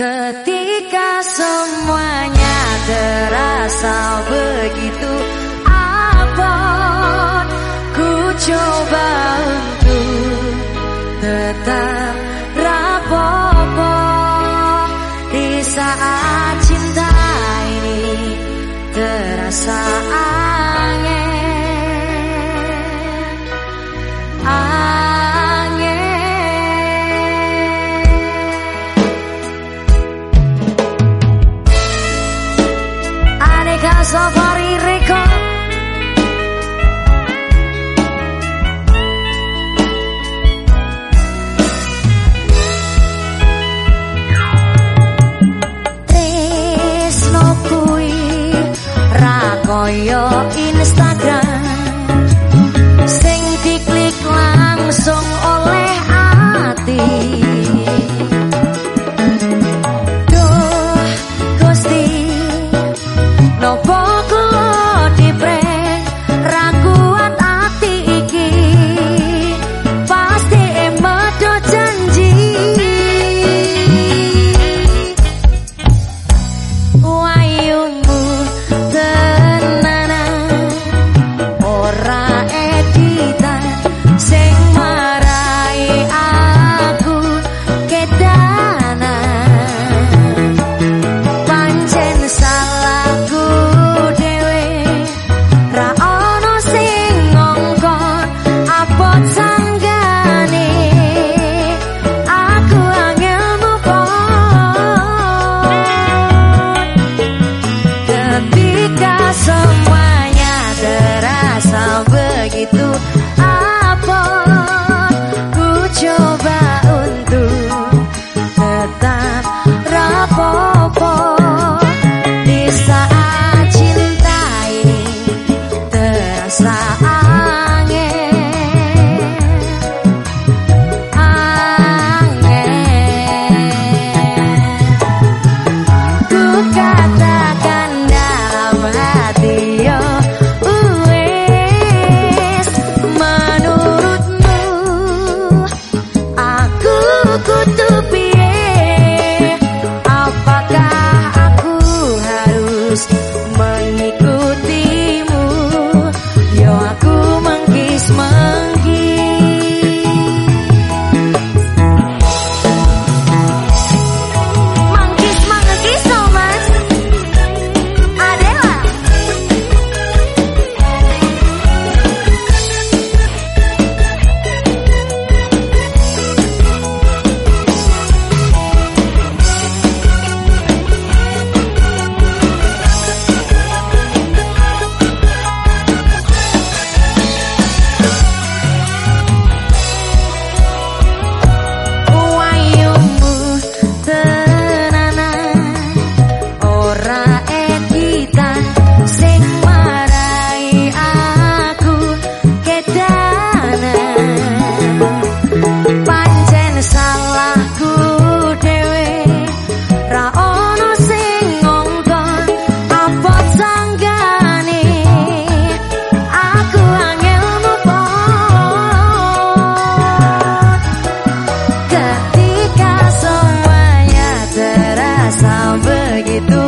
Ketika semuanya terasa begitu abot Ku coba No. mengikuti gitu